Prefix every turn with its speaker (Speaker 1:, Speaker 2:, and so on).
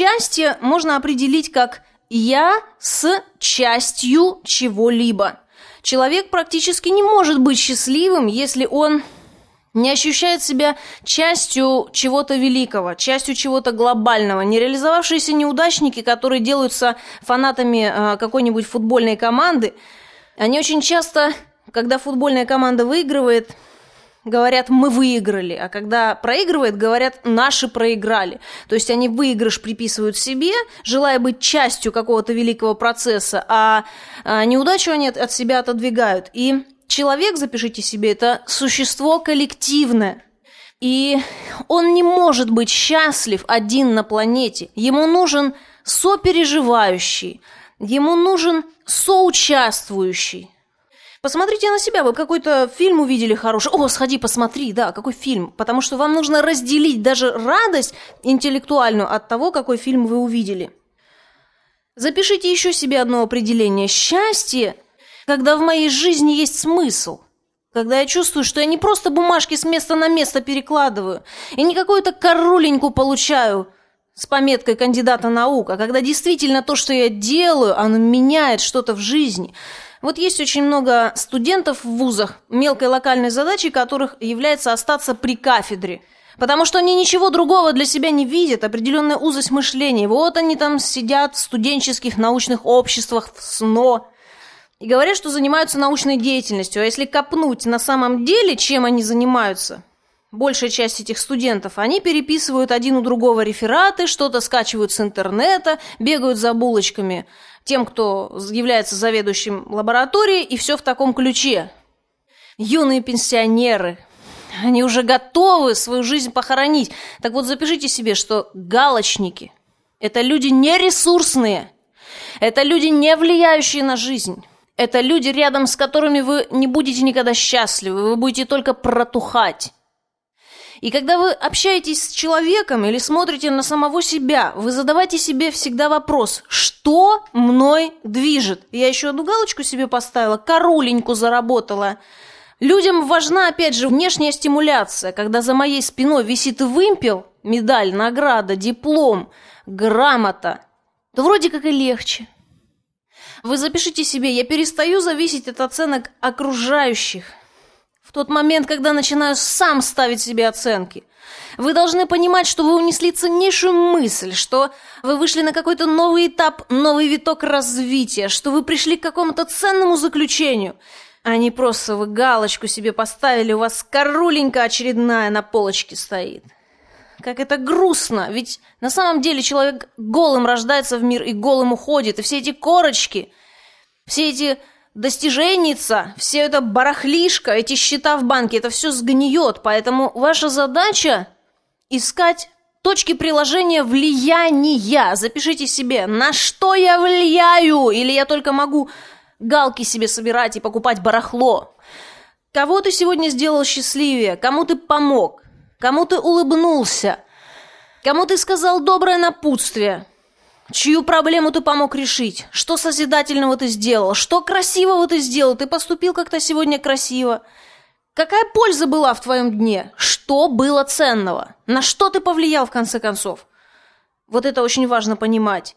Speaker 1: Счастье можно определить как «я с частью чего-либо». Человек практически не может быть счастливым, если он не ощущает себя частью чего-то великого, частью чего-то глобального. Нереализовавшиеся неудачники, которые делаются фанатами э, какой-нибудь футбольной команды, они очень часто, когда футбольная команда выигрывает, говорят «мы выиграли», а когда проигрывает, говорят «наши проиграли». То есть они выигрыш приписывают себе, желая быть частью какого-то великого процесса, а, а неудачу они от себя отодвигают. И человек, запишите себе, это существо коллективное. И он не может быть счастлив один на планете. Ему нужен сопереживающий, ему нужен соучаствующий. Посмотрите на себя, вы какой-то фильм увидели хороший. О, сходи, посмотри, да, какой фильм. Потому что вам нужно разделить даже радость интеллектуальную от того, какой фильм вы увидели. Запишите еще себе одно определение. Счастье, когда в моей жизни есть смысл. Когда я чувствую, что я не просто бумажки с места на место перекладываю, и не какую-то коруленьку получаю с пометкой кандидата наук, а когда действительно то, что я делаю, оно меняет что-то в жизни – вот есть очень много студентов в вузах, мелкой локальной задачей которых является остаться при кафедре. Потому что они ничего другого для себя не видят, определенная узость мышления. Вот они там сидят в студенческих научных обществах, в СНО, и говорят, что занимаются научной деятельностью. А если копнуть на самом деле, чем они занимаются, большая часть этих студентов, они переписывают один у другого рефераты, что-то скачивают с интернета, бегают за булочками – тем, кто является заведующим лабораторией, и все в таком ключе. Юные пенсионеры, они уже готовы свою жизнь похоронить. Так вот, запишите себе, что галочники – это люди не ресурсные, это люди, не влияющие на жизнь. Это люди, рядом с которыми вы не будете никогда счастливы, вы будете только протухать. И когда вы общаетесь с человеком или смотрите на самого себя, вы задавайте себе всегда вопрос, что мной движет? Я еще одну галочку себе поставила, коруленьку заработала. Людям важна, опять же, внешняя стимуляция, когда за моей спиной висит вымпел, медаль, награда, диплом, грамота, то вроде как и легче. Вы запишите себе, я перестаю зависеть от оценок окружающих. В тот момент, когда начинаю сам ставить себе оценки. Вы должны понимать, что вы унесли ценнейшую мысль, что вы вышли на какой-то новый этап, новый виток развития, что вы пришли к какому-то ценному заключению, а не просто вы галочку себе поставили, у вас коруленька очередная на полочке стоит. Как это грустно, ведь на самом деле человек голым рождается в мир и голым уходит, и все эти корочки, все эти достиженница, все это барахлишко, эти счета в банке, это все сгниет. Поэтому ваша задача искать точки приложения влияния. Запишите себе, на что я влияю, или я только могу галки себе собирать и покупать барахло. Кого ты сегодня сделал счастливее, кому ты помог, кому ты улыбнулся, кому ты сказал доброе напутствие, Чью проблему ты помог решить? Что созидательного ты сделал? Что красивого ты сделал? Ты поступил как-то сегодня красиво. Какая польза была в твоем дне? Что было ценного? На что ты повлиял в конце концов? Вот это очень важно понимать.